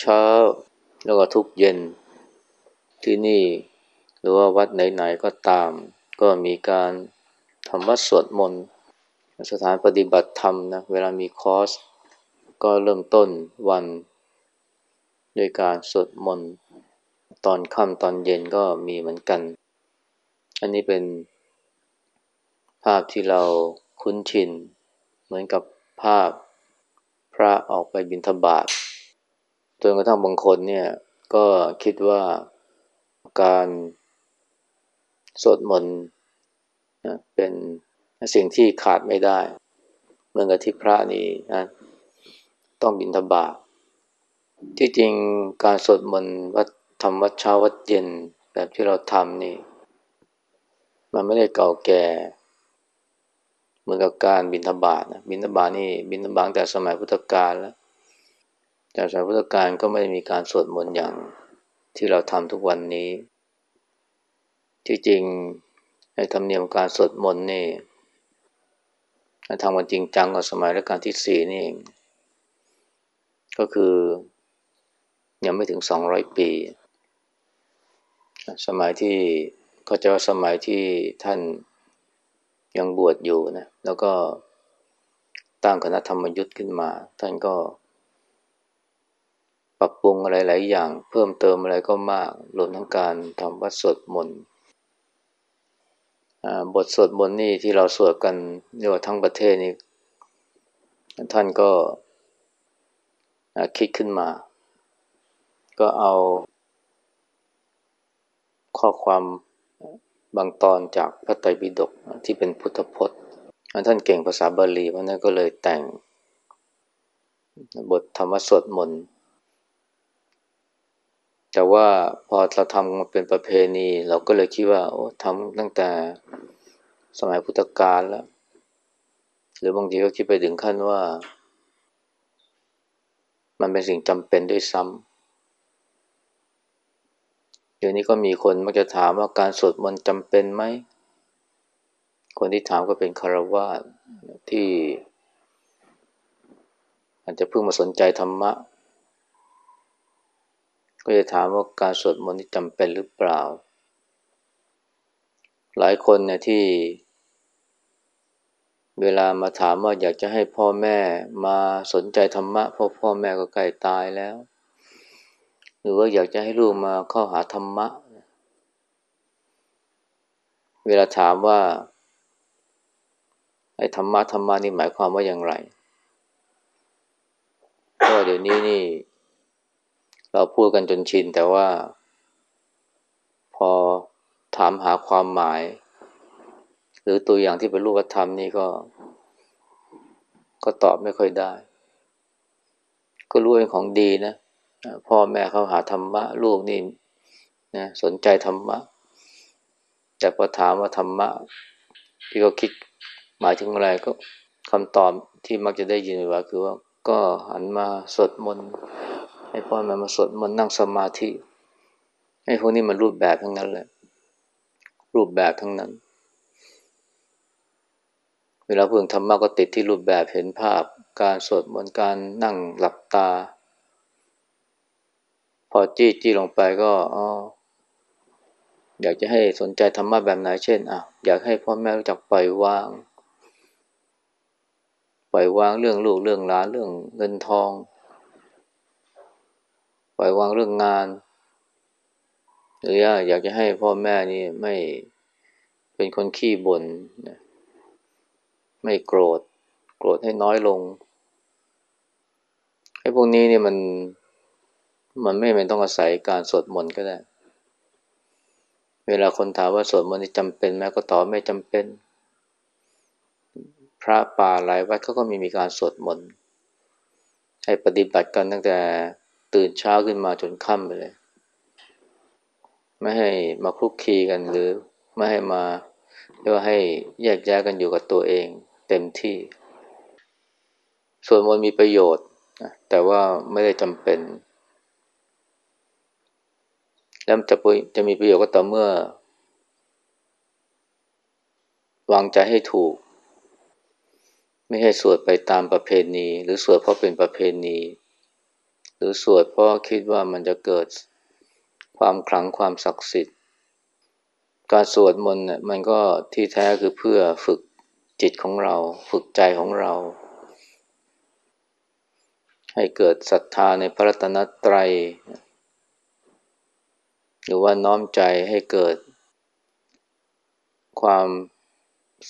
เช้า แล้วก็ทุกเย็น ที่นี่หรือว่าวัดไหนๆก็ตาม ก็มีการทำวัดสวดมนต์สถานปฏิบัติธรรมนะเวลามีคอร์ส ก็เริ่มต้นวันด้วยการสวดมนต์ตอนค่ำตอนเย็นก็มีเหมือนกัน อันนี้เป็นภาพที่เราคุ้นชิน เหมือนกับภาพพระออกไปบิณฑบาต จนกระทั่งบางคนเนี่ย ก็คิดว่าการสวดมนต์เป็นสิ่งที่ขาดไม่ได้ เมื่อกับที่พระนี่นะต้องบินทบาทที่จริงการสวดมนต์วัดทำวัดเช้าวัดเย็นแบบที่เราทำนี่ มันไม่ได้เก่าแก่ เหมือนกับการบินทบาทนะบินทบาทนี่บินทบาทแต่สมัยพุทธกาลแล้ว แต่สมัยพุทธกาลก็ไม่ได้มีการสวดมนต์อย่างที่เราทำทุกวันนี้ ที่จริงในธรรมเนียมการสวดมนต์นี่ทำมันจริงจังกว่าสมัยรัชกาลที่สี่นี่เอง ก็คือยังไม่ถึงสองร้อยปี สมัยที่ก็จะว่าสมัยที่ท่านยังบวชอยู่นะ แล้วก็ตั้งคณะธรรมยุทธ์ขึ้นมา ท่านก็ ปรับปรุงอะไรหลายอย่าง เพิ่มเติมอะไรก็มากรวมทั้งการทำวัดสวดมนต์บทสวดมนต์นี่ที่เราสวดกันเรียกว่าทั้งประเทศนี้ท่านก็คิดขึ้นมา ก็เอา ข้อความบางตอนจากพระไตรปิฎกที่เป็นพุทธพจน์ท่านเก่งภาษาบาลีเพราะนั้นก็เลยแต่ง บทธรรมสวดมนต์ แต่ว่าพอเราทำมาเป็นประเพณี เราก็เลยคิดว่าโอ้ทำตั้งแต่สมัยพุทธกาลแล้ว หรือบางทีก็คิดไปถึงขั้นว่า มันเป็นสิ่งจำเป็นด้วยซ้ำเดี๋ยวนี้ก็มีคนมักจะถามว่าการสวดมนต์จำเป็นไหม คนที่ถามก็เป็นคารวะที่ อาจจะเพิ่งมาสนใจธรรมะ ก็จะถามว่าการสวดมนต์นี่จำเป็นหรือเปล่า หลายคนเนี่ยที่ เวลามาถามว่าอยากจะให้พ่อแม่มาสนใจธรรมะเพราะพ่อแม่ก็ใกล้ตายแล้ว หรือว่าอยากจะให้ลูกมาเข้าหาธรรมะ เวลาถามว่าไอ้ธรรมะธรรมะนี่หมายความว่าอย่างไรก็เดี๋ยวนี้นี่ เราพูดกันจนชินแต่ว่า พอถามหาความหมาย หรือตัวอย่างที่เป็นรูปธรรมนี่ก็ ก็ตอบไม่ค่อยได้ ก็รู้เป็นของดีนะพ่อแม่เขาหาธรรมะ ลูกนี่นะสนใจธรรมะ แต่พอถามว่าธรรมะ ที่เขาคิดหมายถึงอะไรก็คำตอบที่มักจะได้ยินว่าคือว่าก็หันมาสวดมนต์ ให้พ่อแม่มาสวดมันนั่งสมาธิไอ้พวกนี้มันรูปแบบทั้งนั้นแหละ รูปแบบทั้งนั้น เวลาพูดธรรมะก็ติดที่รูปแบบเห็นภาพ การสวดมนต์การนั่งหลับตา พอจี้จี้ลงไปก็อ๋ออยากจะให้สนใจธรรมะแบบไหนเช่นอะอยากให้พ่อแม่รู้จักปล่อยวาง ปล่อยวางเรื่องลูกเรื่องหลานเรื่องเงินทอง ปล่อยวางเรื่องงาน หรืออยากจะให้พ่อแม่นี่ไม่เป็นคนขี้บน่นไม่โกรธ โกรธให้น้อยลงไอ้พวกนี้เนี่ยมันมันไม่เป็นต้องอาศัยการสวดมนต์ก็ได้ เวลาคนถามว่าสวดมนต์จำเป็นไหมก็ตอบไม่จำเป็น พระป่าหลายวัดเขาก็มีมีการสวดมนต์ให้ปฏิบัติกันตั้งแต่ ตื่นเช้าขึ้นมาจนค่ำไปเลย ไม่ให้มาคลุกคีกันหรือไม่ให้มาเรียกว่าให้แยกแยกกันอยู่กับตัวเองเต็มที่ ส่วนมนมีประโยชน์แต่ว่าไม่ได้จำเป็น แล้วจะจะมีประโยชน์ก็ต่อเมื่อ วางใจให้ถูก ไม่ให้สวดไปตามประเพณี หรือสวดเพราะเป็นประเพณี หรือสวดเพราะคิดว่ามันจะเกิดความขลังความศักดิ์สิทธิ์ การสวดมนต์เนี่ยมันก็ที่แท้คือเพื่อฝึกจิตของเรา ฝึกใจของเรา ให้เกิดศรัทธาในพระรัตนตรัย หรือว่าน้อมใจให้เกิด ความ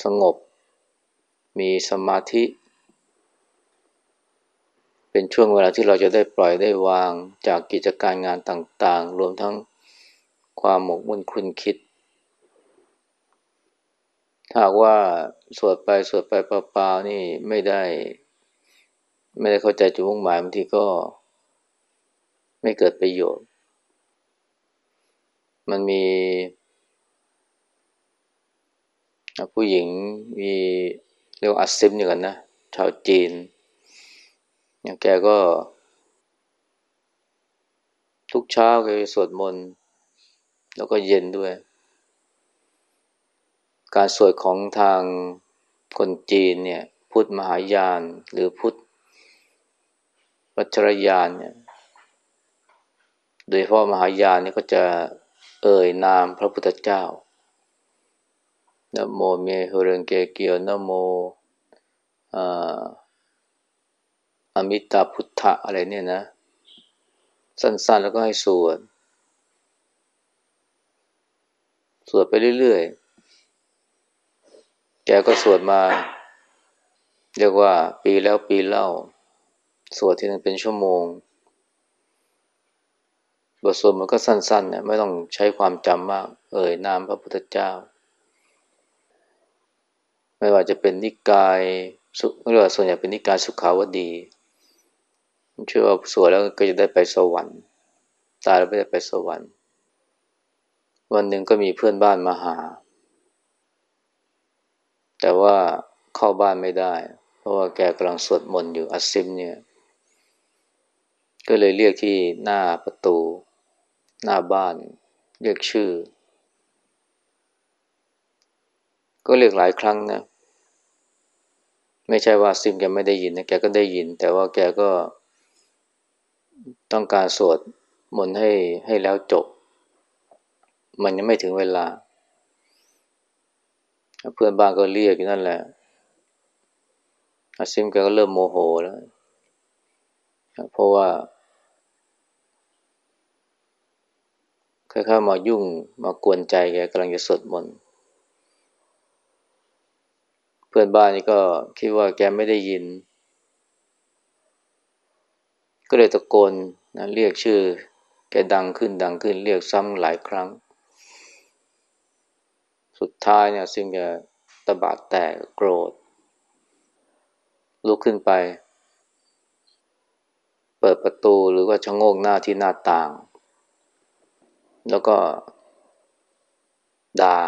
สงบ มีสมาธิ เป็นช่วงเวลาที่เราจะได้ปล่อยได้วางจากกิจการงานต่างๆ รวมทั้งความหมกมุ่นคุณคิดหาว่าสวดไปสวดไปเปล่าๆนี่ไม่ได้ ไม่ได้เข้าใจจุดมุ่งหมายบางทีก็ไม่เกิดประโยชน์ มันมี ผู้หญิงมีเรียกว่าอัศซิมอยู่กันนะ ชาวจีน แกก็ ทุกเช้าแกสวดมนต์ แล้วก็เย็นด้วย การสวดของทางคนจีนเนี่ย พุทธมหายาน หรือพุทธวัชรยานเนี่ย โดยเฉพาะมหายานนี่ก็จะเอ่ยนามพระพุทธเจ้านโมเมหเรงเกเกียวนโมอ อมิตาพุทธะอะไรเนี่ยนะ สั้นๆแล้วก็ให้สวด สวดไปเรื่อยๆ แกก็สวดมา เรียกว่าปีแล้วปีเล่า สวดที่นึงเป็นชั่วโมง บทสวดมันก็สั้นๆเนี่ยไม่ต้องใช้ความจำมาก เอ่ยนามพระพุทธเจ้า ไม่ว่าจะเป็นนิกายสุเรียกว่าส่วนใหญ่เป็นนิกายสุขาวดี เชื่อว่าสวดแล้วก็จะได้ไปสวรรค์ตายแล้วไม่ได้ไปสวรรค์ วันหนึ่งก็มีเพื่อนบ้านมาหา แต่ว่าเข้าบ้านไม่ได้ เพราะว่าแกกำลังสวดมนต์อยู่อัซิมเนี่ย ก็เลยเรียกที่หน้าประตู หน้าบ้าน เรียกชื่อ ก็เรียกหลายครั้งนะ ไม่ใช่ว่าซิมแกไม่ได้ยินนะ แกก็ได้ยิน แต่ว่าแกก็ ต้องการสวดมนต์ให้ให้แล้วจบ มันยังไม่ถึงเวลา เพื่อนบ้านก็เรียกอยู่นั่นแหละอาซิมแกก็เริ่มโมโหแล้ว เพราะว่าค่อยๆมายุ่งมากวนใจแกกำลังจะสดมนเพื่อนบ้านนี่ก็คิดว่าแกไม่ได้ยิน ก็เลยตะโกนนะเรียกชื่อ แกดังขึ้นดังขึ้นเรียกซ้ำหลายครั้ง สุดท้ายเนี่ยซึ่งจะตะบาดแตกโกรธ ลุกขึ้นไป เปิดประตูหรือว่าชะโงกหน้าที่หน้าต่าง แล้วก็ด่า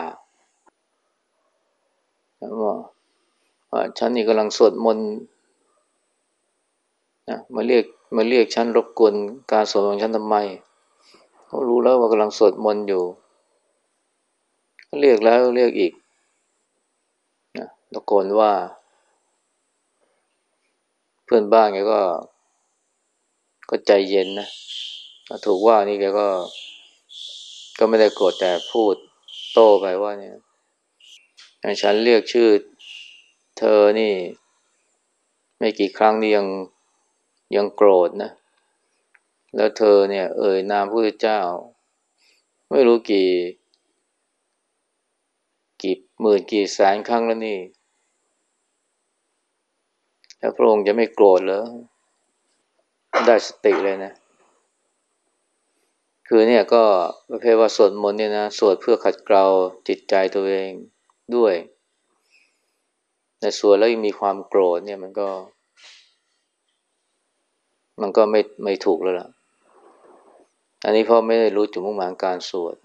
แล้วว่าฉันนี่กำลังสวดมนต์ นะมาเรียกมาเรียกฉันรบกวนการสวดของฉันทำไมเขารู้แล้วว่ากำลังสวดมนต์อยู่ เรียกแล้วเรียกอีกนะตะโกนว่า เพื่อนบ้านแกก็ ก็ใจเย็นนะถูกว่านี่แกก็ ก็ไม่ได้โกรธแต่พูดโต้ไปว่าเนี่ยฉันเรียกชื่อเธอนี่ ไม่กี่ครั้งนี่ยัง ยังโกรธนะ แล้วเธอเนี่ย เอ่ยนามพระเจ้า ไม่รู้กี่ กี่หมื่นกี่แสนครั้งแล้วนี่ แล้วพระองค์จะไม่โกรธเหรอ ได้สติเลยนะ คือเนี่ยก็ประเภทว่าสวดมนต์เนี่ยนะ สวดเพื่อขัดเกลาจิตใจตัวเองด้วยแต่สวดแล้วยังมีความโกรธเนี่ยมันก็ มันก็ไม่ไม่ถูกแล้วล่ะ อันนี้พราะไม่ได้รู้จุดมุ่งหมายการสวด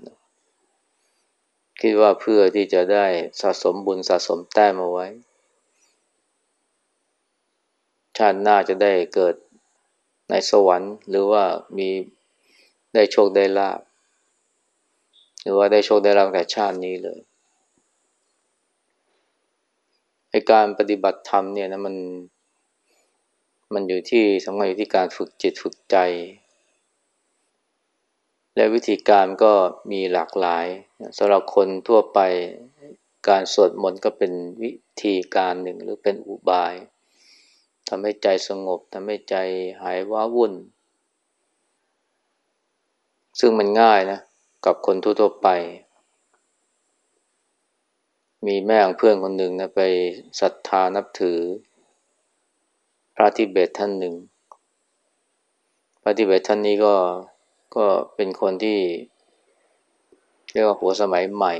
คิดว่าเพื่อที่จะได้สะสมบุญสะสมแต้มเอาไว้ ชาติหน้าจะได้เกิดในสวรรค์ หรือว่ามีได้โชคได้ลาบหรือว่าได้โชคได้ลาบแต่ชาตินี้เลยไอการปฏิบัติธรรมเนี่ยนะมัน มันอยู่ที่สำคัญอยู่ที่การฝึกจิตฝึกใจ และวิธีการก็มีหลากหลายสำหรับคนทั่วไปการสวดมนต์ก็เป็นวิธีการหนึ่งหรือเป็นอุบายทำให้ใจสงบทำให้ใจหายว้าวุ่น ซึ่งมันง่ายนะ กับคนทั่วๆไป มีแม่ของเพื่อนคนหนึ่งนะไปศรัทธานับถือ พระทิเบตท่านหนึ่ง พระทิเบตท่านนี้ก็ก็เป็นคนที่ เรียกว่าหัวสมัยใหม่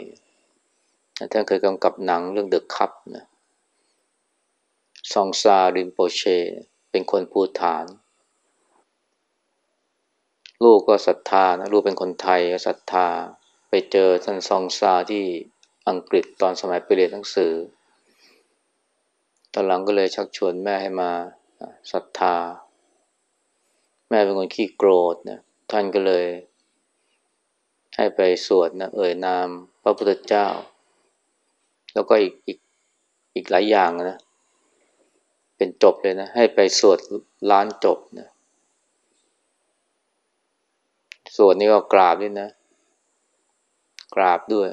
ท่านเคยกำกับหนังเรื่องเดอะคัพนะซองซารินโปเช เป็นคนพูดฐาน ลูกก็ศรัทธานะลูกเป็นคนไทยก็ศรัทธา ไปเจอท่านซองซาที่อังกฤษตอนสมัยไปเรียนหนังสือ ตอนหลังก็เลยชักชวนแม่ให้มา ศรัทธา แม่เป็นคนขี้โกรธนะท่านก็เลย ให้ไปสวดนะเอ่ยนาม พระพุทธเจ้า แล้วก็อีกอีกอีกหลายอย่างนะ เป็นจบเลยนะ ให้ไปสวดล้านจบนะสวดนี่ก็กราบด้วยนะ กราบด้วย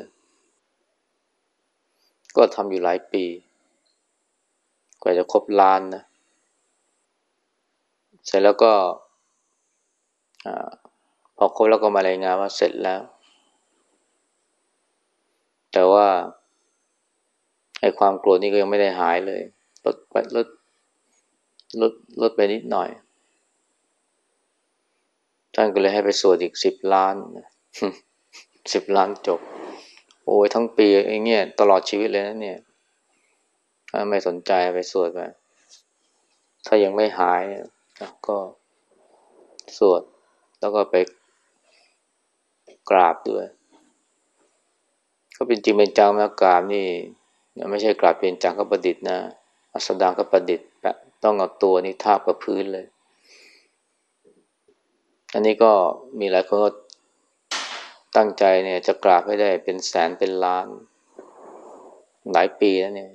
ก็ทำอยู่หลายปี กว่าจะครบล้านนะ เสร็จแล้วก็พอครบแล้วก็มารายงานว่าเสร็จแล้ว แต่ว่าไอ้ความโกรธนี่ก็ยังไม่ได้หายเลยลดไปลดลดลดไปนิดหน่อย ท่านก็เลยให้ไปสวดอีกสิบล้านสิบล้านจบ โอ้ยทั้งปีไอ้เงี้ยตลอดชีวิตเลยนะเนี่ยถ้าไม่สนใจไปสวดไป ถ้ายังไม่หาย ก็สวด แล้วก็ไปกราบด้วย ก็เป็นจริงเป็นจังนะกราบนี่ไม่ใช่กราบเป็นจังก็ประดิษฐ์นะ อัสดางก็ประดิษฐ์ต้องเอาตัวนี้ทาบกับพื้นเลย อันนี้ก็มีหลายคนก็ตั้งใจเนี่ยจะกราบให้ได้เป็นแสนเป็นล้าน หลายปีแล้วเนี่ย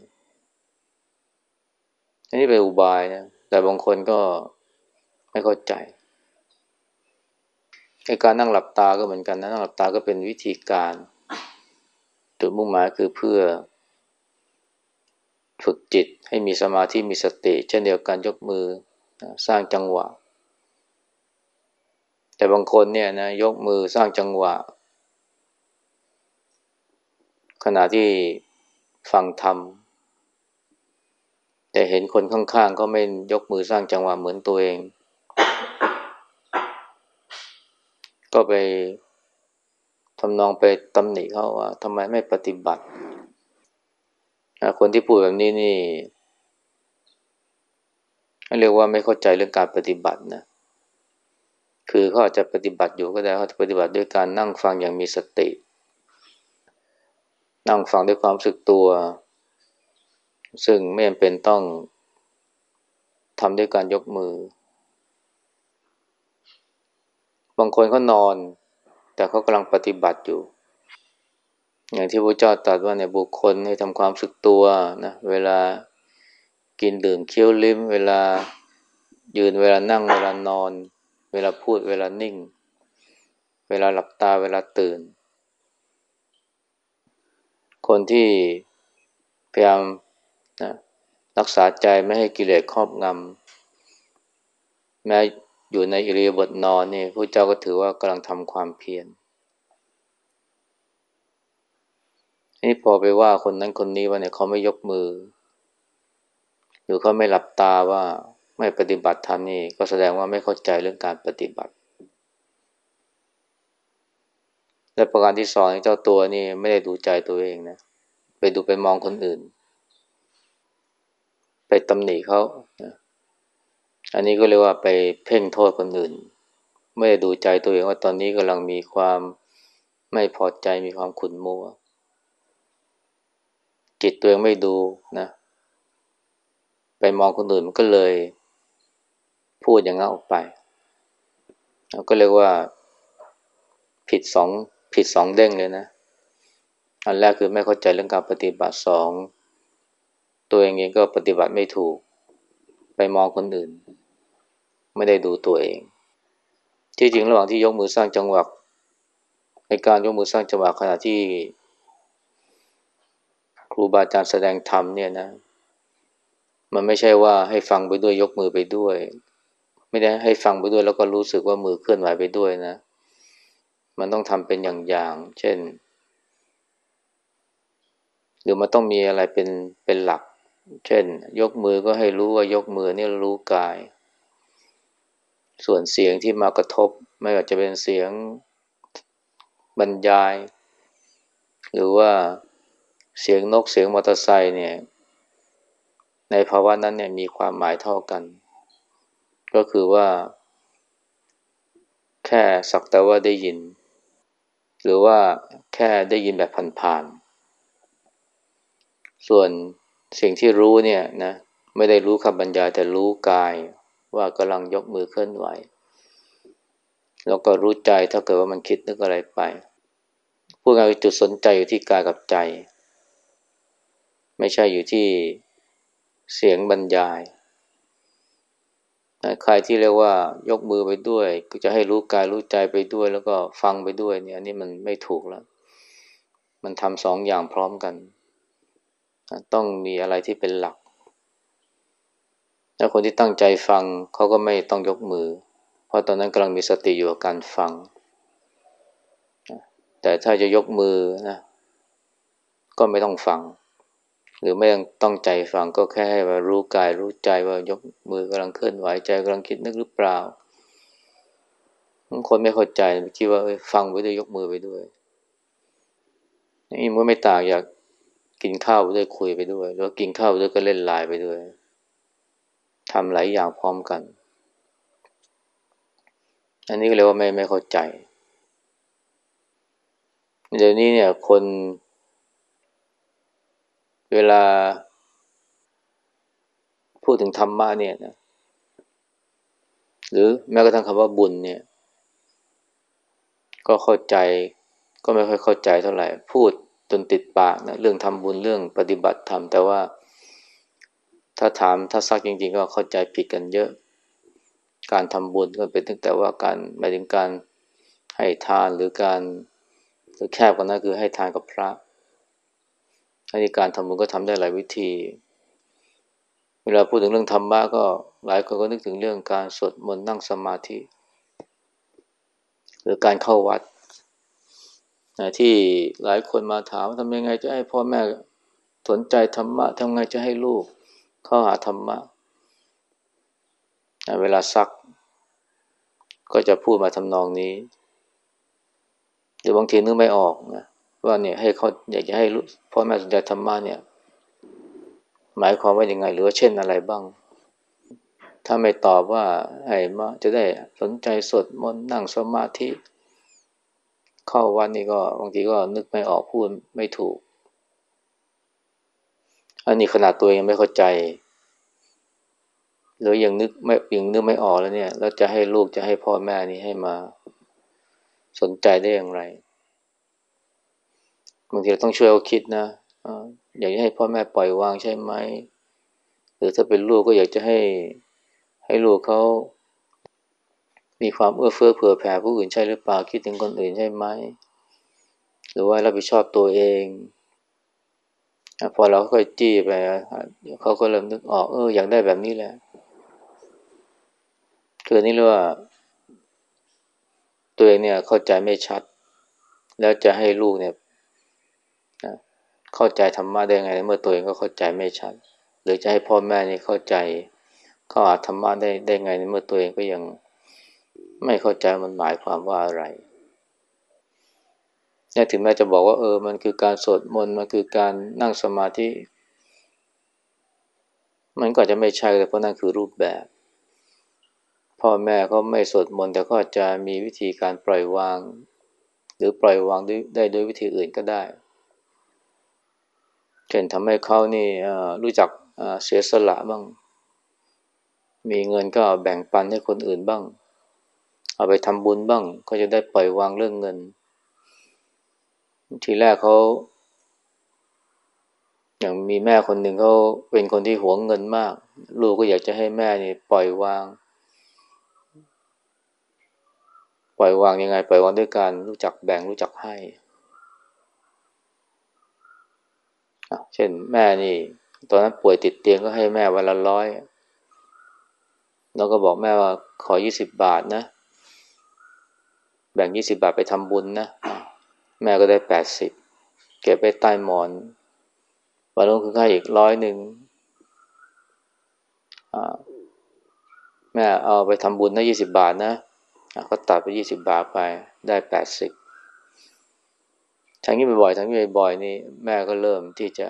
อันนี้เป็นอุบายนะ แต่บางคนก็ ไม่เข้าใจในการนั่งหลับตาก็เหมือนกันนะนั่งหลับตาก็เป็นวิธีการจุดมุ่งหมายคือเพื่อ ฝึกจิตให้มีสมาธิมีสติ เช่นเดียวกันยกมือสร้างจังหวะ แต่บางคนเนี่ยนะยกมือสร้างจังหวะ ขณะที่ฟังธรรมแต่เห็นคนข้างๆก็ไม่ยกมือสร้างจังหวะเหมือนตัวเอง ก็ไปทำนองไปตำหนิเขาว่าทำไมไม่ปฏิบัติ คนที่พูดแบบนี้นี่เรียกว่าไม่เข้าใจเรื่องการปฏิบัตินะ คือเขาอาจจะปฏิบัติอยู่ก็ได้เขาจะปฏิบัติด้วยการนั่งฟังอย่างมีสติ นั่งฟังด้วยความสึกตัว ซึ่งไม่จำเป็นต้องทำด้วยการยกมือ บางคนเขานอน แต่เขากำลังปฏิบัติอยู่ อย่างที่พระเจ้าตรัสว่าในบุคคลให้ทำความสึกตัวนะเวลากินดื่มเคี้ยวลิ้ม เวลายืนเวลานั่ง เวลานอน เวลาพูด เวลานิ่ง เวลาหลับตาเวลาตื่น คนที่พยายามนะรักษาใจไม่ให้กิเลสครอบงำแม้ อยู่ในอิริยาบถนอนนี่พระเจ้าก็ถือว่ากำลังทำความเพียรนี่พอไปว่าคนนั้นคนนี้ว่าเนี่ยเขาไม่ยกมือ หรือเขาไม่หลับตาว่าไม่ปฏิบัติธรรมนี่ก็แสดงว่าไม่เข้าใจเรื่องการปฏิบัติ และประการที่สองเจ้าตัวนี่ไม่ได้ดูใจตัวเองนะ ไปดูไปมองคนอื่น ไปตำหนิเขา อันนี้ก็เรียกว่าไปเพ่งโทษคนอื่น ไม่ได้ดูใจตัวเองว่าตอนนี้กำลังมีความไม่พอใจมีความขุ่นมัว จิตตัวเองไม่ดูนะ ไปมองคนอื่นมันก็เลย พูดอย่างนั้นออกไปก็เรียกว่าผิดสองผิดสองเด้งเลยนะ อันแรกคือไม่เข้าใจเรื่องการปฏิบัติสองตัวเองเองก็ปฏิบัติไม่ถูก ไปมองคนอื่น ไม่ได้ดูตัวเอง ที่จริงระหว่างที่ยกมือสร้างจังหวะในการยกมือสร้างจังหวะขณะที่ ครูบาอาจารย์แสดงธรรมเนี่ยนะ มันไม่ใช่ว่าให้ฟังไปด้วยยกมือไปด้วย ไม่ได้ให้ฟังไปด้วยแล้วก็รู้สึกว่ามือเคลื่อนไหวไปด้วยนะ มันต้องทำเป็นอย่างๆเช่น หรือมันต้องมีอะไรเป็นเป็นหลัก เช่น ยกมือก็ให้รู้ว่ายกมือนี่รู้กาย ส่วนเสียงที่มากระทบ ไม่ว่าจะเป็นเสียงบรรยาย หรือว่าเสียงนกเสียงมอเตอร์ไซค์เนี่ย ในภาวะนั้นเนี่ยมีความหมายเท่ากัน ก็คือว่า แค่สักแต่ว่าได้ยิน หรือว่าแค่ได้ยินแบบผ่านๆส่วนสิ่งที่รู้เนี่ยนะไม่ได้รู้คำบรรยายแต่รู้กาย ว่ากำลังยกมือเคลื่อนไหว แล้วก็รู้ใจถ้าเกิดว่ามันคิดนึกอะไรไปพูดง่ายจุดสนใจอยู่ที่กายกับใจ ไม่ใช่อยู่ที่เสียงบรรยายใครที่เรียกว่ายกมือไปด้วย ก็จะให้รู้กายรู้ใจไปด้วย แล้วก็ฟังไปด้วยเนี่ยอันนี้มันไม่ถูกแล้ว มันทำสองอย่างพร้อมกัน ต้องมีอะไรที่เป็นหลัก ถ้าคนที่ตั้งใจฟังเขาก็ไม่ต้องยกมือ เพราะตอนนั้นกำลังมีสติอยู่กับการฟัง แต่ถ้าจะยกมือนะก็ไม่ต้องฟัง หรือไม่ต้องใจฟังก็แค่ให้ว่ารู้กายรู้ใจว่ายกมือกำลังเคลื่อนไหวใจกำลังคิดนึกหรือเปล่าบางคนไม่เข้าใจคิดว่าฟังไปด้วยยกมือไปด้วยนี่มันไม่ต่างอยากกินข้าวไปด้วยคุยไปด้วยหรือกินข้าวไปด้วยก็เล่นไลน์ไปด้วย ทำหลายอย่างพร้อมกัน อันนี้ก็เรียกว่าไม่ไม่เข้าใจ เดี๋ยวนี้เนี่ยคน เวลา พูดถึงธรรมะเนี่ยนะ หรือแม้กระทั่งคำว่าบุญเนี่ย ก็เข้าใจ ก็ไม่ค่อยเข้าใจเท่าไหร่ พูดจนติดปากนะเรื่องทำบุญเรื่องปฏิบัติธรรมแต่ว่า ถ้าถามถ้าซักจริง ๆ ก็เข้าใจผิดกันเยอะ การทำบุญก็เป็นตั้งแต่ว่าการหมายถึงการให้ทานหรือการหรือแคบกว่านั้นคือให้ทานกับพระอันนี้การทำบุญก็ทำได้หลายวิธี เวลาพูดถึงเรื่องธรรมะก็หลายคนก็นึกถึงเรื่องการสวดมนต์นั่งสมาธิ หรือการเข้าวัดนะที่หลายคนมาถามทำยังไงจะให้พ่อแม่สนใจธรรมะทำไงจะให้ลูก เข้าหาธรรมะ เวลาซัก ก็จะพูดมาทำนองนี้ หรือบางทีนึกไม่ออกนะว่าเนี่ยให้เขาอยากจะให้พ่อแม่สนใจธรรมะเนี่ย หมายความว่ายังไง หรือว่าเช่นอะไรบ้าง ถ้าไม่ตอบว่าให้มาจะได้สนใจสดมนนั่งสมาธิ เข้าวันนี้ก็บางทีก็นึกไม่ออกพูดไม่ถูก อันนี้ขนาดตัวเองไม่เข้าใจ หรือยังนึกไม่ยังนึกไม่ออกแล้วเนี่ย แล้วจะให้ลูกจะให้พ่อแม่นี่ให้มาสนใจได้อย่างไร บางทีเราต้องช่วยเขาคิดนะอยากจะให้พ่อแม่ปล่อยวางใช่ไหม หรือถ้าเป็นลูกก็อยากจะให้ให้ลูกเขามีความเอื้อเฟื้อเผื่อแผ่ผู้อื่นใช่หรือเปล่าคิดถึงคนอื่นใช่ไหม หรือว่ารับผิดชอบตัวเอง พอเราค่อยจี้ไปเขาก็เริ่มนึกออกเอออยากได้แบบนี้แหละคือนี่เรียกว่า ตัวเองเนี่ยเข้าใจไม่ชัด แล้วจะให้ลูกเนี่ยเข้าใจธรรมะได้ไง เมื่อตัวเองก็เข้าใจไม่ชัด หรือจะให้พ่อแม่นี่เข้าใจเข้าอาธรรมะได้ได้ไง เมื่อตัวเองก็ยังไม่เข้าใจมันหมายความว่าอะไร เนี่ยถึงแม้จะบอกว่าเออ มันคือการสวดมนต์มันคือการนั่งสมาธิ มันก็จะไม่ใช่เลยเพราะนั่นคือรูปแบบ พ่อแม่เขาไม่สวดมนต์แต่ก็จะมีวิธีการปล่อยวาง หรือปล่อยวางได้ด้วยวิธีอื่นก็ได้เช่นทำให้เขานี่รู้จักเสียสละบ้าง มีเงินก็แบ่งปันให้คนอื่นบ้าง เอาไปทำบุญบ้าง ก็จะได้ปล่อยวางเรื่องเงิน ทีแรกเขาอย่างมีแม่คนหนึ่งเขาเป็นคนที่หวงเงินมาก ลูกก็อยากจะให้แม่นี่ปล่อยวาง ปล่อยวางยังไง ปล่อยวางด้วยการรู้จักแบ่งรู้จักให้เช่นแม่นี่ ตอนนั้นป่วยติดเตียงก็ให้แม่วันละร้อยแล้วก็บอกแม่ว่าขอยี่สิบบาทนะ แบ่งยี่สิบาทไปทำบุญนะ แม่ก็ได้แปดสิบเก็บไปใต้หมอนวันรุ่งขึ้นให้อีกร้อยหนึ่งแม่เอาไปทำบุญนะยี่สิบาทนะก็ตัดไปยี่สิบาทไปได้แปดสิบทั้งนี้บ่อยๆทั้งนี้บ่อยๆนี่แม่ก็เริ่มที่จะ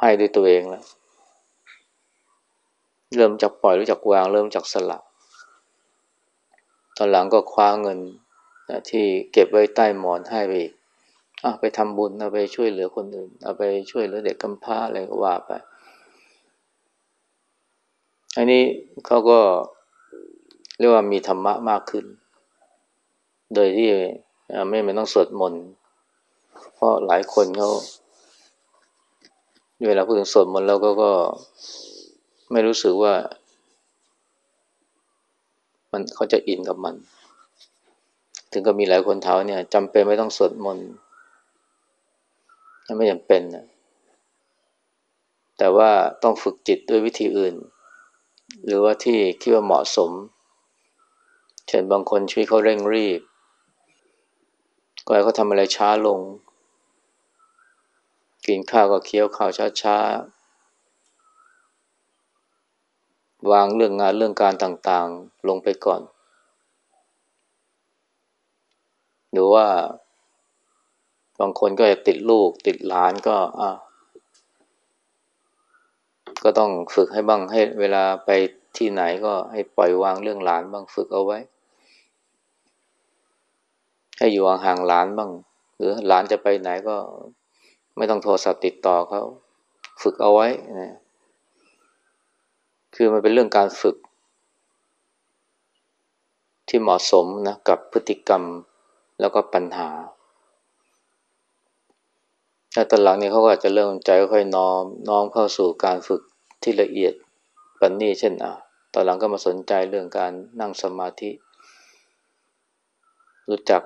ให้ด้วยตัวเองแล้ว เริ่มจากปล่อยรู้จักวาง เริ่มจากสลับตอนหลังก็คว้าเงิน ที่เก็บไว้ใต้หมอนให้ไปอีกอะไปทำบุญเอาไปช่วยเหลือคนอื่น เอาไปช่วยเหลือเด็กกำพร้าอะไรก็ว่าไป อันนี้เขาก็เรียกว่ามีธรรมะมากขึ้น โดยที่ไม่ไม่ต้องสวดมนต์ เพราะหลายคนเขาเวลาพูดถึงสวดมนต์แล้วก็ก็ไม่รู้สึกว่า มันเขาจะอินกับมัน ถึงก็มีหลายคนเท้าเนี่ยจำเป็นไม่ต้องสวดมนต์ไม่จำเป็นนะแต่ว่าต้องฝึกจิตด้วยวิธีอื่น หรือว่าที่คิดว่าเหมาะสม เช่นบางคนชีวิตเขาเร่งรีบก็ให้เขาทำอะไรช้าลง กินข้าวก็เคี้ยวข้าวช้าๆ วางเรื่องงานเรื่องการต่างๆ ลงไปก่อน หรือว่า บางคนก็จะติดลูก ติดหลานก็อะก็ต้องฝึกให้บ้างให้เวลาไปที่ไหนก็ให้ปล่อยวางเรื่องหลานบ้างฝึกเอาไว้ ให้อยู่ห่างหลานบ้าง หรือหลานจะไปไหนก็ไม่ต้องโทรศัพท์ติดต่อเขาฝึกเอาไว้นะคือมันเป็นเรื่องการฝึก ที่เหมาะสมนะกับพฤติกรรม แล้วก็ปัญหาแต่ตอนหลังนี้เขาก็จจะเริ่มใจค่อยน้อม น้อมเข้าสู่การฝึกที่ละเอียดปันนี้เช่นอะตอนหลังก็มาสนใจเรื่องการนั่งสมาธิ รู้จัก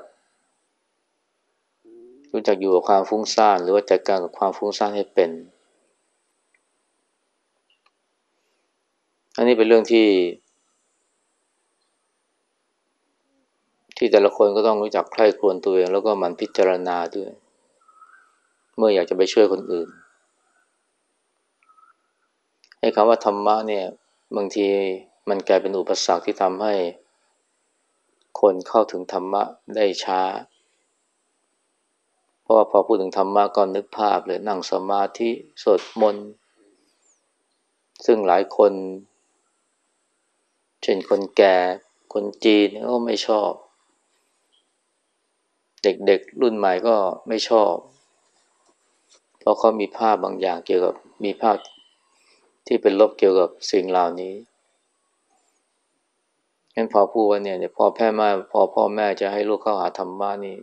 รู้จักอยู่กับความฟุ้งซ่านหรือว่าจัดการกับความฟุ้งซ่านให้เป็น อันนี้เป็นเรื่องที่ ที่แต่ละคนก็ต้องรู้จักใคร่ครวญตัวเอง แล้วก็มันพิจารณาด้วย เมื่ออยากจะไปช่วยคนอื่นให้คำว่าธรรมะเนี่ย บางทีมันกลายเป็นอุปสรรคที่ทำให้ คนเข้าถึงธรรมะได้ช้า เพราะว่าพอพูดถึงธรรมะก็นึกภาพเลยนั่งสมาธิสวดมนต์ซึ่งหลายคน เช่นคนแก่คนจีนก็ไม่ชอบ เด็กๆรุ่นใหม่ก็ไม่ชอบ เพราะเขามีภาพบางอย่างเกี่ยวกับมีภาพที่เป็นลบเกี่ยวกับสิ่งเหล่านี้งั้นพอพูดว่าเนี่ยพอแพ่แม่พอพ่อแม่จะให้ลูกเข้าหาธรรมะนี่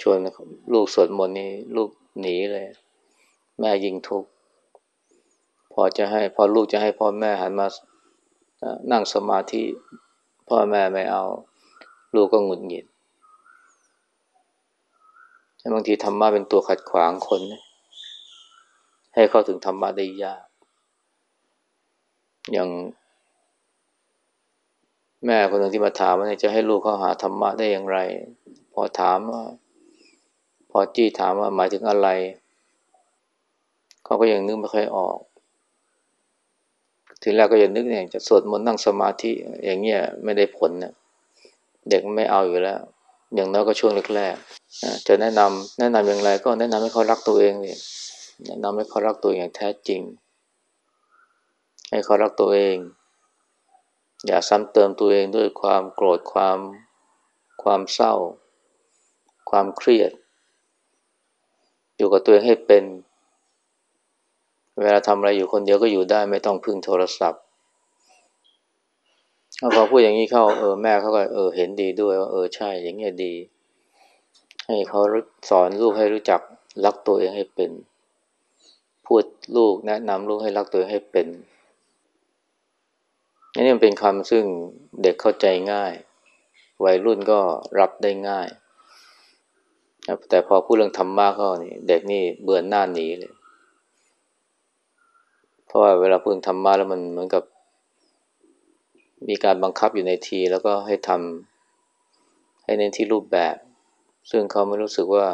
ชวนลูกสวดมนต์นี่ลูกหนีเลย แม่ยิงทุกพอจะให้พอลูกจะให้พ่อแม่หันมานั่งสมาธิ พ่อแม่ไม่เอา ลูกก็หงุดหงิด บางทีธรรมะเป็นตัวขัดขวางคนให้เข้าถึงธรรมะได้ยาก อย่าง แม่คนหนึ่งที่มาถามว่าจะให้ลูกเข้าหาธรรมะได้อย่างไร พอถามว่า พอจี้ถามว่าหมายถึงอะไร เขาก็ยังนึกไม่ค่อยออกทีแรกก็ยังนึกเนี่ยจะสวดมนต์นั่งสมาธิอย่างเงี้ยไม่ได้ผลเนี่ยเด็กไม่เอาอยู่แล้ว อย่างน้อยก็ช่วงแรกๆ จะแนะนำแนะนำอย่างไรก็แนะนำให้เขารักตัวเองเลยแนะนำให้เขารักตัวอย่างแท้จริง ให้เขารักตัวเอง อย่าซ้ำเติมตัวเองด้วยความโกรธความความเศร้า ความเครียด อยู่กับตัวเองให้เป็น เวลาทำอะไรอยู่คนเดียวก็อยู่ได้ไม่ต้องพึ่งโทรศัพท์พอพูดอย่างนี้เข้าเออแม่เขาก็เออเห็นดีด้วยว่าเออใช่อย่างเงี้ยดี ให้เขาสอนลูกให้รู้จักรักตัวเองให้เป็น พูดลูกแนะนำลูกให้รักตัวเองให้เป็นอันนี้มันเป็นคำซึ่งเด็กเข้าใจง่าย วัยรุ่นก็รับได้ง่าย แต่พอพูดเรื่องธรรมะเขานี่ เด็กนี่เบื่อหน้าหนีเลย เพราะว่าเวลาพูดธรรมะแล้วมันเหมือนกับ มีการบังคับอยู่ในทีแล้วก็ให้ทำให้เน้นที่รูปแบบ ซึ่งเขาไม่รู้สึกว่า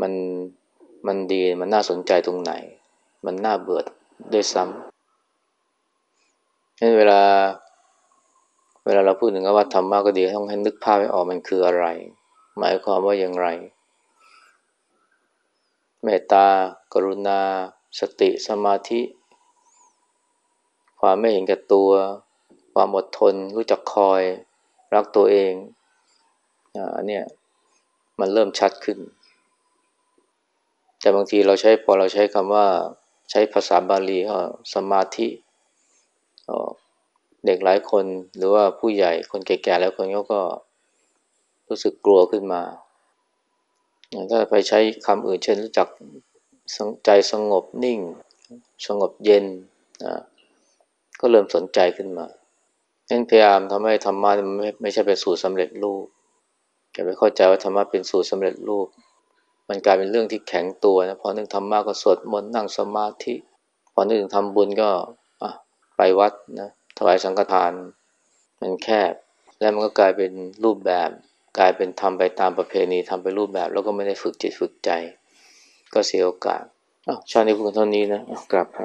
มันมันดีมันน่าสนใจตรงไหน มันน่าเบื่อด้วยซ้ำนั้นเวลา เวลาเราพูดถึงว่าธรรมะก็ดีต้องให้นึกภาพให้ออกมันคืออะไร หมายความว่าอย่างไรเมตตากรุณา สติสมาธิ ความไม่เห็นแก่ตัว ความอดทนรู้จักคอย รักตัวเอง อันเนี้ยมันเริ่มชัดขึ้น แต่บางทีเราใช้พอเราใช้คำว่าใช้ภาษาบาลีก็สมาธิเด็กหลายคนหรือว่าผู้ใหญ่คนแก่ๆแล้วคนเขาก็รู้สึกกลัวขึ้นมา ถ้าไปใช้คำอื่นเช่นรู้จักใจสงบนิ่ง สงบเย็นนะก็เริ่มสนใจขึ้นมาเน้นพยายามทำให้ธรรมะมันไม่ใช่เป็นสูตรสาเร็จรูป อย่าไปเข้าใจว่าธรรมะเป็นสูตรสาเร็จรูป มันกลายเป็นเรื่องที่แข็งตัวนะพอนึกธรรมะก็สวดมนต์นั่งสมาธิพอนึกถึงทำบุญก็ไปวัดนะถวายสังฆทาน มันแคบ แล้วมันก็กลายเป็นรูปแบบ กลายเป็นทำไปตามประเพณีทำไปรูปแบบ แล้วก็ไม่ได้ฝึกจิตฝึกใจ ก็เสียโอกาสอ้าวชาตินี้พูดเท่านี้นะกลับครับ